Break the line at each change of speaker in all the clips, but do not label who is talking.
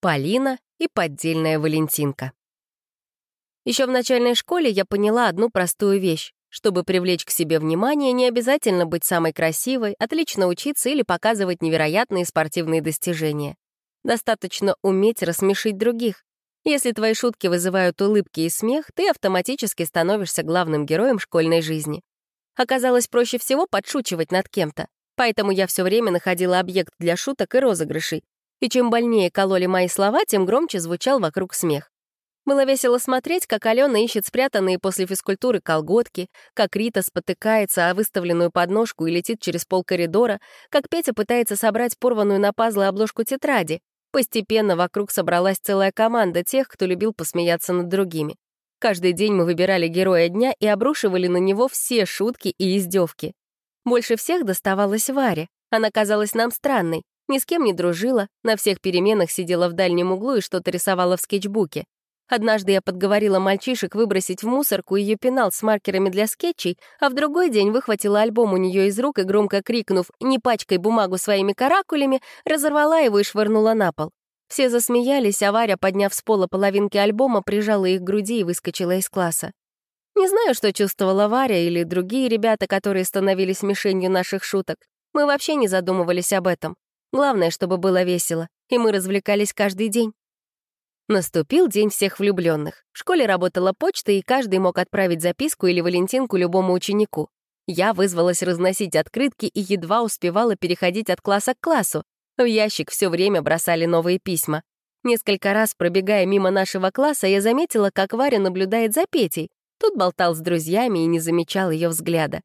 Полина и поддельная Валентинка. Еще в начальной школе я поняла одну простую вещь. Чтобы привлечь к себе внимание, не обязательно быть самой красивой, отлично учиться или показывать невероятные спортивные достижения. Достаточно уметь рассмешить других. Если твои шутки вызывают улыбки и смех, ты автоматически становишься главным героем школьной жизни. Оказалось, проще всего подшучивать над кем-то, поэтому я все время находила объект для шуток и розыгрышей, и чем больнее кололи мои слова, тем громче звучал вокруг смех. Было весело смотреть, как Алена ищет спрятанные после физкультуры колготки, как Рита спотыкается о выставленную подножку и летит через пол коридора, как Петя пытается собрать порванную на пазлы обложку тетради. Постепенно вокруг собралась целая команда тех, кто любил посмеяться над другими. Каждый день мы выбирали героя дня и обрушивали на него все шутки и издевки. Больше всех доставалось Варе. Она казалась нам странной, ни с кем не дружила, на всех переменах сидела в дальнем углу и что-то рисовала в скетчбуке. Однажды я подговорила мальчишек выбросить в мусорку ее пенал с маркерами для скетчей, а в другой день выхватила альбом у нее из рук и, громко крикнув «Не пачкай бумагу своими каракулями», разорвала его и швырнула на пол. Все засмеялись, а Варя, подняв с пола половинки альбома, прижала их к груди и выскочила из класса. Не знаю, что чувствовала Варя или другие ребята, которые становились мишенью наших шуток. Мы вообще не задумывались об этом. Главное, чтобы было весело, и мы развлекались каждый день. Наступил день всех влюбленных. В школе работала почта, и каждый мог отправить записку или валентинку любому ученику. Я вызвалась разносить открытки и едва успевала переходить от класса к классу. В ящик все время бросали новые письма. Несколько раз, пробегая мимо нашего класса, я заметила, как Варя наблюдает за Петей. Тут болтал с друзьями и не замечал ее взгляда.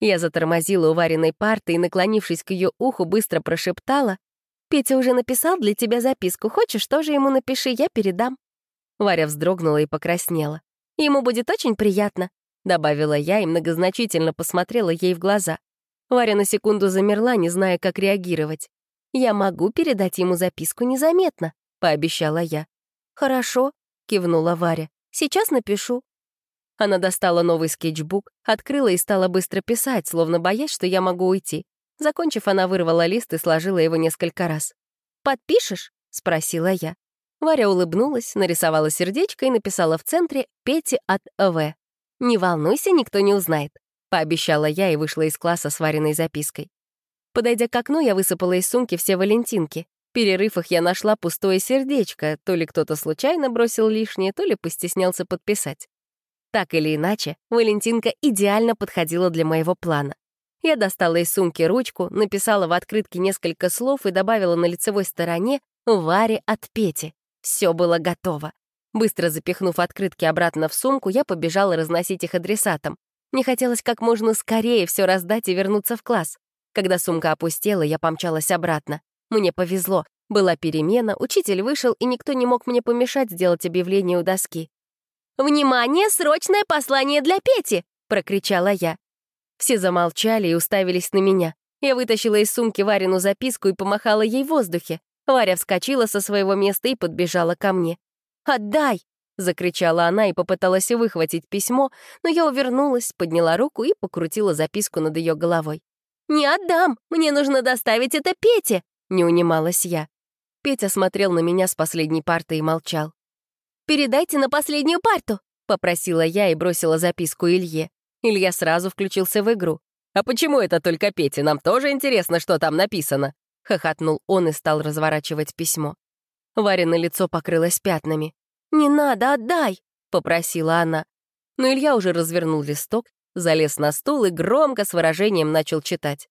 Я затормозила у Вариной парты и, наклонившись к ее уху, быстро прошептала. «Петя уже написал для тебя записку. Хочешь, тоже ему напиши, я передам». Варя вздрогнула и покраснела. «Ему будет очень приятно», — добавила я и многозначительно посмотрела ей в глаза. Варя на секунду замерла, не зная, как реагировать. «Я могу передать ему записку незаметно», — пообещала я. «Хорошо», — кивнула Варя. «Сейчас напишу». Она достала новый скетчбук, открыла и стала быстро писать, словно боясь, что я могу уйти. Закончив, она вырвала лист и сложила его несколько раз. «Подпишешь?» — спросила я. Варя улыбнулась, нарисовала сердечко и написала в центре «Пети от В». «Не волнуйся, никто не узнает», — пообещала я и вышла из класса с Вариной запиской. Подойдя к окну, я высыпала из сумки все валентинки. Перерыв их, я нашла пустое сердечко, то ли кто-то случайно бросил лишнее, то ли постеснялся подписать. Так или иначе, Валентинка идеально подходила для моего плана. Я достала из сумки ручку, написала в открытке несколько слов и добавила на лицевой стороне «Варе от Пети». Все было готово. Быстро запихнув открытки обратно в сумку, я побежала разносить их адресатам. Мне хотелось как можно скорее все раздать и вернуться в класс. Когда сумка опустела, я помчалась обратно. Мне повезло. Была перемена, учитель вышел, и никто не мог мне помешать сделать объявление у доски. «Внимание, срочное послание для Пети!» — прокричала я. Все замолчали и уставились на меня. Я вытащила из сумки Варину записку и помахала ей в воздухе. Варя вскочила со своего места и подбежала ко мне. «Отдай!» — закричала она и попыталась выхватить письмо, но я увернулась, подняла руку и покрутила записку над ее головой. «Не отдам! Мне нужно доставить это Пете!» — не унималась я. Петя смотрел на меня с последней парты и молчал. «Передайте на последнюю парту», — попросила я и бросила записку Илье. Илья сразу включился в игру. «А почему это только Пете? Нам тоже интересно, что там написано», — хохотнул он и стал разворачивать письмо. Варя лицо покрылось пятнами. «Не надо, отдай!» — попросила она. Но Илья уже развернул листок, залез на стул и громко с выражением начал читать.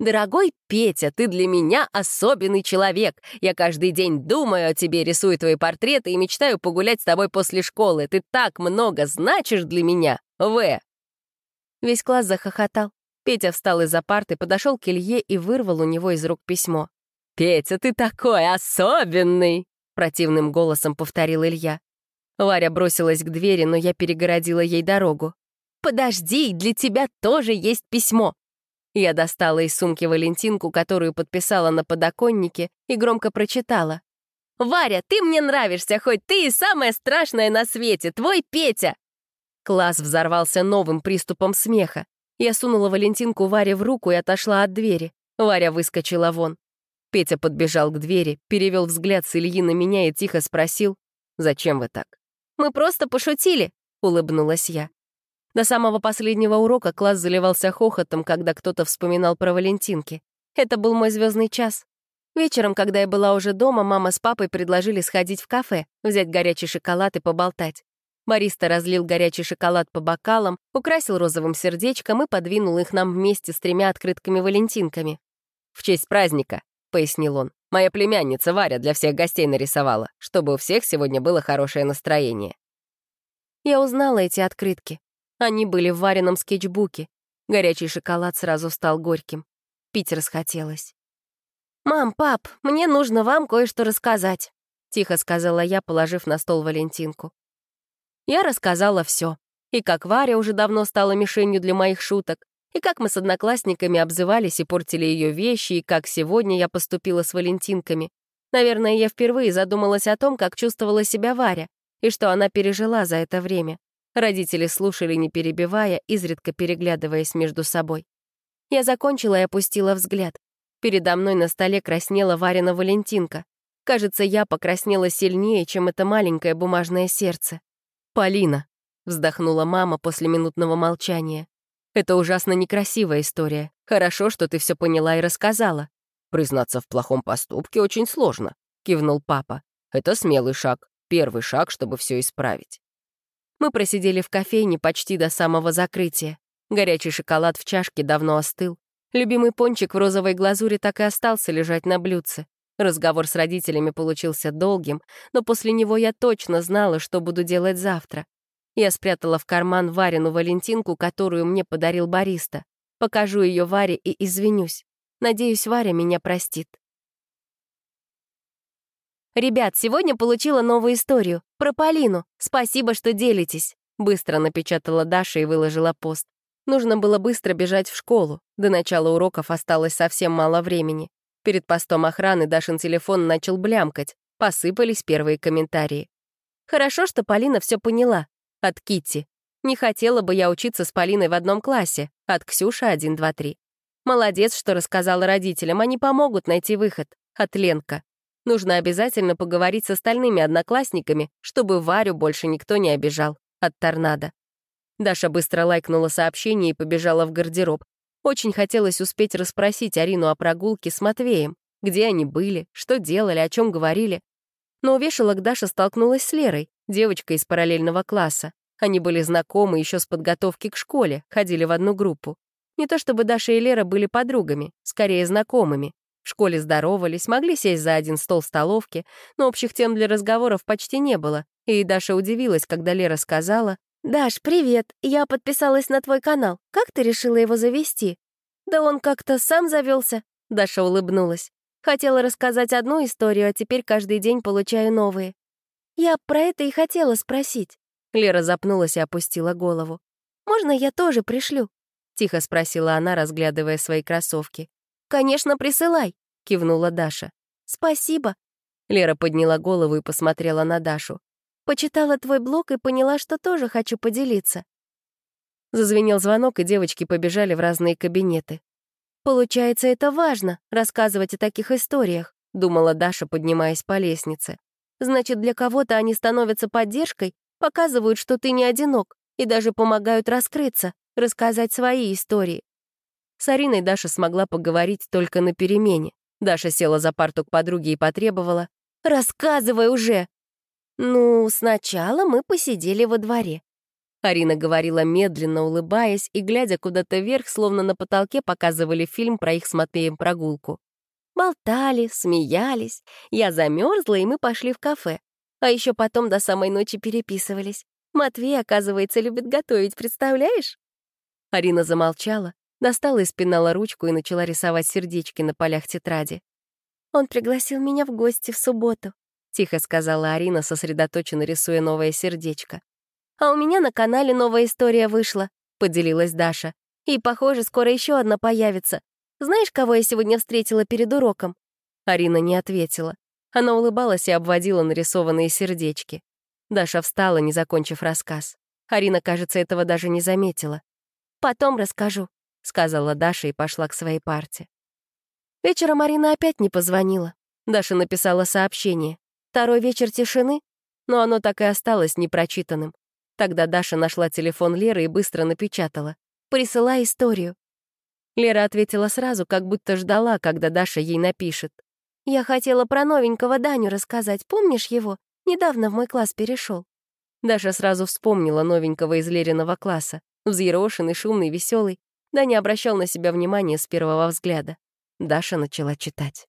«Дорогой Петя, ты для меня особенный человек. Я каждый день думаю о тебе, рисую твои портреты и мечтаю погулять с тобой после школы. Ты так много значишь для меня. В». Весь класс захохотал. Петя встал из-за парты, подошел к Илье и вырвал у него из рук письмо. «Петя, ты такой особенный!» — противным голосом повторил Илья. Варя бросилась к двери, но я перегородила ей дорогу. «Подожди, для тебя тоже есть письмо. Я достала из сумки Валентинку, которую подписала на подоконнике, и громко прочитала. «Варя, ты мне нравишься, хоть ты и самая страшная на свете, твой Петя!» Класс взорвался новым приступом смеха. Я сунула Валентинку Варе в руку и отошла от двери. Варя выскочила вон. Петя подбежал к двери, перевел взгляд с Ильи на меня и тихо спросил, «Зачем вы так?» «Мы просто пошутили», — улыбнулась я. До самого последнего урока класс заливался хохотом, когда кто-то вспоминал про Валентинки. Это был мой звездный час. Вечером, когда я была уже дома, мама с папой предложили сходить в кафе, взять горячий шоколад и поболтать. Бариста разлил горячий шоколад по бокалам, украсил розовым сердечком и подвинул их нам вместе с тремя открытками-валентинками. «В честь праздника», — пояснил он, «моя племянница Варя для всех гостей нарисовала, чтобы у всех сегодня было хорошее настроение». Я узнала эти открытки. Они были в вареном скетчбуке. Горячий шоколад сразу стал горьким. Пить расхотелось. «Мам, пап, мне нужно вам кое-что рассказать», — тихо сказала я, положив на стол Валентинку. Я рассказала все. И как Варя уже давно стала мишенью для моих шуток, и как мы с одноклассниками обзывались и портили ее вещи, и как сегодня я поступила с Валентинками. Наверное, я впервые задумалась о том, как чувствовала себя Варя, и что она пережила за это время. Родители слушали, не перебивая, изредка переглядываясь между собой. Я закончила и опустила взгляд. Передо мной на столе краснела Варина Валентинка. Кажется, я покраснела сильнее, чем это маленькое бумажное сердце. «Полина», — вздохнула мама после минутного молчания. «Это ужасно некрасивая история. Хорошо, что ты все поняла и рассказала». «Признаться в плохом поступке очень сложно», — кивнул папа. «Это смелый шаг, первый шаг, чтобы все исправить». Мы просидели в кофейне почти до самого закрытия. Горячий шоколад в чашке давно остыл. Любимый пончик в розовой глазури так и остался лежать на блюдце. Разговор с родителями получился долгим, но после него я точно знала, что буду делать завтра. Я спрятала в карман Варину Валентинку, которую мне подарил бариста. Покажу ее Варе и извинюсь. Надеюсь, Варя меня простит. «Ребят, сегодня получила новую историю. Про Полину. Спасибо, что делитесь», — быстро напечатала Даша и выложила пост. Нужно было быстро бежать в школу. До начала уроков осталось совсем мало времени. Перед постом охраны Дашин телефон начал блямкать. Посыпались первые комментарии. Хорошо, что Полина все поняла. От Кити. Не хотела бы я учиться с Полиной в одном классе. От Ксюши 1, 2, 3. Молодец, что рассказала родителям. Они помогут найти выход. От Ленка. Нужно обязательно поговорить с остальными одноклассниками, чтобы Варю больше никто не обижал. От торнадо. Даша быстро лайкнула сообщение и побежала в гардероб. Очень хотелось успеть расспросить Арину о прогулке с Матвеем. Где они были, что делали, о чем говорили. Но у вешалок Даша столкнулась с Лерой, девочкой из параллельного класса. Они были знакомы еще с подготовки к школе, ходили в одну группу. Не то чтобы Даша и Лера были подругами, скорее знакомыми. В школе здоровались, могли сесть за один стол столовки, но общих тем для разговоров почти не было, и Даша удивилась, когда Лера сказала, «Даш, привет, я подписалась на твой канал. Как ты решила его завести?» «Да он как-то сам завелся», — Даша улыбнулась. «Хотела рассказать одну историю, а теперь каждый день получаю новые». «Я про это и хотела спросить». Лера запнулась и опустила голову. «Можно я тоже пришлю?» — тихо спросила она, разглядывая свои кроссовки. «Конечно, присылай», — кивнула Даша. «Спасибо». Лера подняла голову и посмотрела на Дашу. «Почитала твой блог и поняла, что тоже хочу поделиться». Зазвенел звонок, и девочки побежали в разные кабинеты. «Получается, это важно — рассказывать о таких историях», — думала Даша, поднимаясь по лестнице. «Значит, для кого-то они становятся поддержкой, показывают, что ты не одинок, и даже помогают раскрыться, рассказать свои истории. С Ариной Даша смогла поговорить только на перемене. Даша села за парту к подруге и потребовала. «Рассказывай уже!» «Ну, сначала мы посидели во дворе». Арина говорила медленно, улыбаясь и глядя куда-то вверх, словно на потолке показывали фильм про их с Матвеем прогулку. Болтали, смеялись. Я замерзла, и мы пошли в кафе. А еще потом до самой ночи переписывались. Матвей, оказывается, любит готовить, представляешь? Арина замолчала, достала из пенала ручку и начала рисовать сердечки на полях тетради. «Он пригласил меня в гости в субботу», — тихо сказала Арина, сосредоточенно рисуя новое сердечко. «А у меня на канале новая история вышла», — поделилась Даша. «И, похоже, скоро еще одна появится. Знаешь, кого я сегодня встретила перед уроком?» Арина не ответила. Она улыбалась и обводила нарисованные сердечки. Даша встала, не закончив рассказ. Арина, кажется, этого даже не заметила. «Потом расскажу», — сказала Даша и пошла к своей парте. Вечером Марина опять не позвонила. Даша написала сообщение. Второй вечер тишины, но оно так и осталось непрочитанным. Тогда Даша нашла телефон Леры и быстро напечатала. «Присылай историю». Лера ответила сразу, как будто ждала, когда Даша ей напишет. «Я хотела про новенького Даню рассказать, помнишь его? Недавно в мой класс перешел. Даша сразу вспомнила новенького из Лериного класса. Взъерошенный, шумный, веселый. Да не обращал на себя внимания с первого взгляда. Даша начала читать.